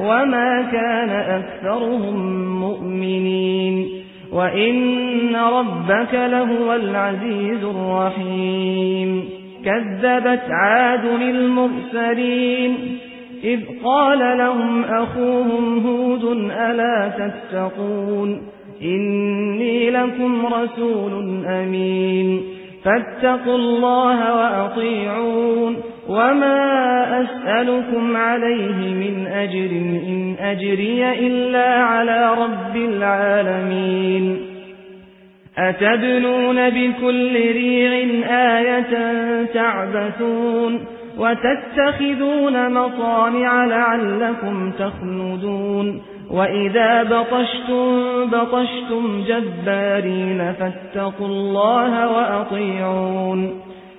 وما كان أكثرهم مؤمنين وإن ربك لهو العزيز الرحيم كذبت عاد المرسلين إذ قال لهم أخوهم هود ألا تتقون إني لكم رسول أمين فاتقوا الله وأطيعون وما أسألكم عليه من أجر إن أجري إلا على رب العالمين أتبنون بكل ريع آية تعبثون وتتخذون مصانع لعلكم تخلدون وإذا بطشتم بطشتم جبارين فاتقوا الله وأطيعون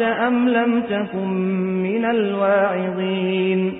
أم لم تكن من الواعظين